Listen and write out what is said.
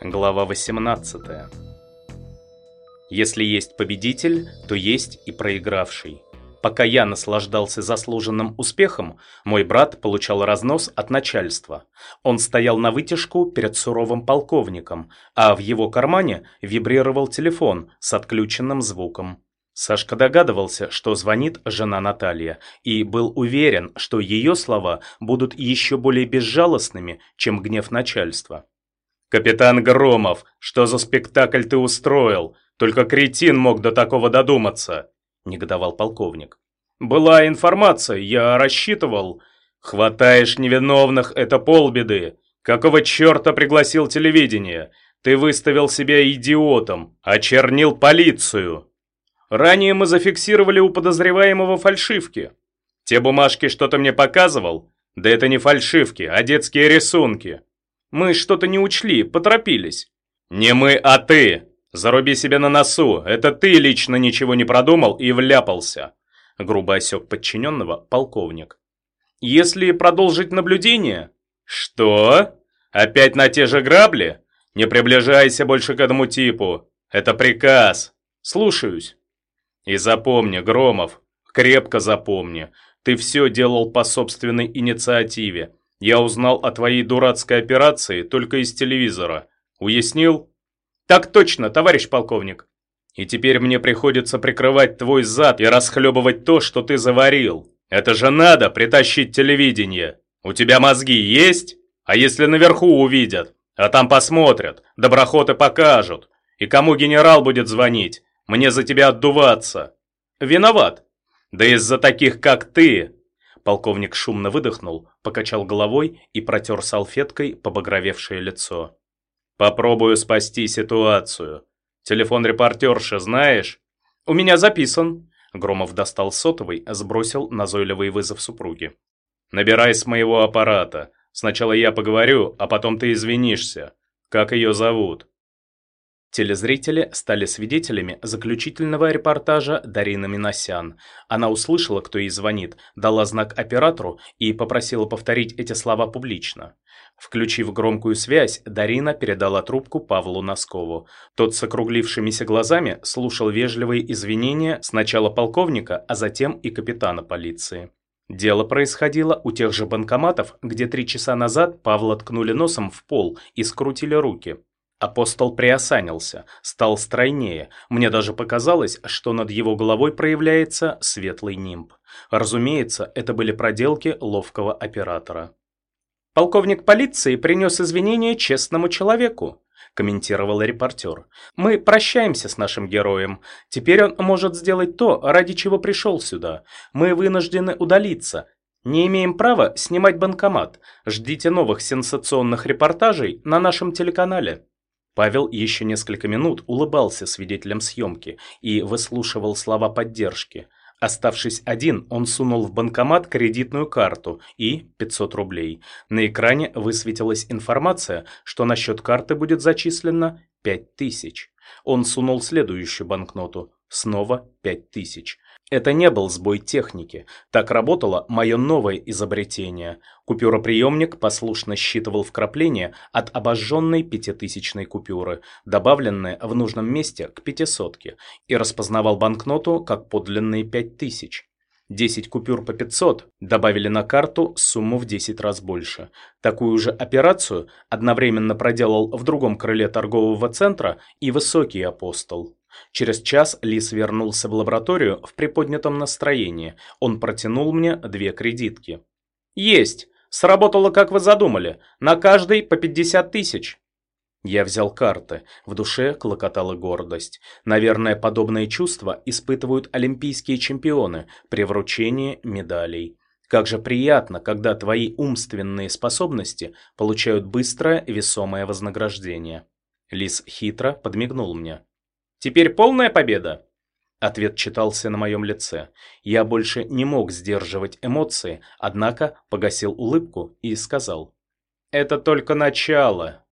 Глава 18. Если есть победитель, то есть и проигравший. Пока я наслаждался заслуженным успехом, мой брат получал разнос от начальства. Он стоял на вытяжку перед суровым полковником, а в его кармане вибрировал телефон с отключенным звуком. Сашка догадывался, что звонит жена Наталья, и был уверен, что ее слова будут еще более безжалостными, чем гнев начальства. «Капитан Громов, что за спектакль ты устроил? Только кретин мог до такого додуматься!» – негодовал полковник. «Была информация, я рассчитывал. Хватаешь невиновных – это полбеды. Какого черта пригласил телевидение? Ты выставил себя идиотом, очернил полицию. Ранее мы зафиксировали у подозреваемого фальшивки. Те бумажки что-то мне показывал? Да это не фальшивки, а детские рисунки. Мы что-то не учли, поторопились». «Не мы, а ты! Заруби себе на носу, это ты лично ничего не продумал и вляпался!» Грубо осек подчиненного полковник. «Если продолжить наблюдение...» «Что? Опять на те же грабли? Не приближайся больше к этому типу. Это приказ. Слушаюсь». «И запомни, Громов, крепко запомни, ты все делал по собственной инициативе. Я узнал о твоей дурацкой операции только из телевизора. Уяснил? Так точно, товарищ полковник. И теперь мне приходится прикрывать твой зад и расхлебывать то, что ты заварил. Это же надо притащить телевидение. У тебя мозги есть? А если наверху увидят? А там посмотрят, доброхоты покажут. И кому генерал будет звонить? Мне за тебя отдуваться. Виноват. Да из-за таких, как ты, Полковник шумно выдохнул, покачал головой и протер салфеткой побагровевшее лицо. «Попробую спасти ситуацию. Телефон репортерши знаешь?» «У меня записан». Громов достал сотовый, сбросил назойливый вызов супруги. «Набирай с моего аппарата. Сначала я поговорю, а потом ты извинишься. Как ее зовут?» Телезрители стали свидетелями заключительного репортажа Дарины Миносян. Она услышала, кто ей звонит, дала знак оператору и попросила повторить эти слова публично. Включив громкую связь, Дарина передала трубку Павлу Носкову. Тот с округлившимися глазами слушал вежливые извинения сначала полковника, а затем и капитана полиции. Дело происходило у тех же банкоматов, где три часа назад Павла ткнули носом в пол и скрутили руки. Апостол приосанился, стал стройнее. Мне даже показалось, что над его головой проявляется светлый нимб. Разумеется, это были проделки ловкого оператора. «Полковник полиции принес извинения честному человеку», комментировал репортер. «Мы прощаемся с нашим героем. Теперь он может сделать то, ради чего пришел сюда. Мы вынуждены удалиться. Не имеем права снимать банкомат. Ждите новых сенсационных репортажей на нашем телеканале». Павел еще несколько минут улыбался свидетелям съемки и выслушивал слова поддержки. Оставшись один, он сунул в банкомат кредитную карту и 500 рублей. На экране высветилась информация, что на счет карты будет зачислено 5000. Он сунул следующую банкноту, снова 5000. Это не был сбой техники. Так работало мое новое изобретение. Купюроприемник послушно считывал вкрапления от обожженной пятитысячной купюры, добавленные в нужном месте к пятисотке, и распознавал банкноту как подлинные пять тысяч. 10 купюр по 500 добавили на карту сумму в 10 раз больше. Такую же операцию одновременно проделал в другом крыле торгового центра и высокий апостол. Через час Лис вернулся в лабораторию в приподнятом настроении. Он протянул мне две кредитки. «Есть! Сработало, как вы задумали. На каждой по 50 тысяч». Я взял карты. В душе клокотала гордость. Наверное, подобные чувства испытывают олимпийские чемпионы при вручении медалей. Как же приятно, когда твои умственные способности получают быстрое весомое вознаграждение. Лис хитро подмигнул мне. Теперь полная победа?» Ответ читался на моем лице. Я больше не мог сдерживать эмоции, однако погасил улыбку и сказал. «Это только начало.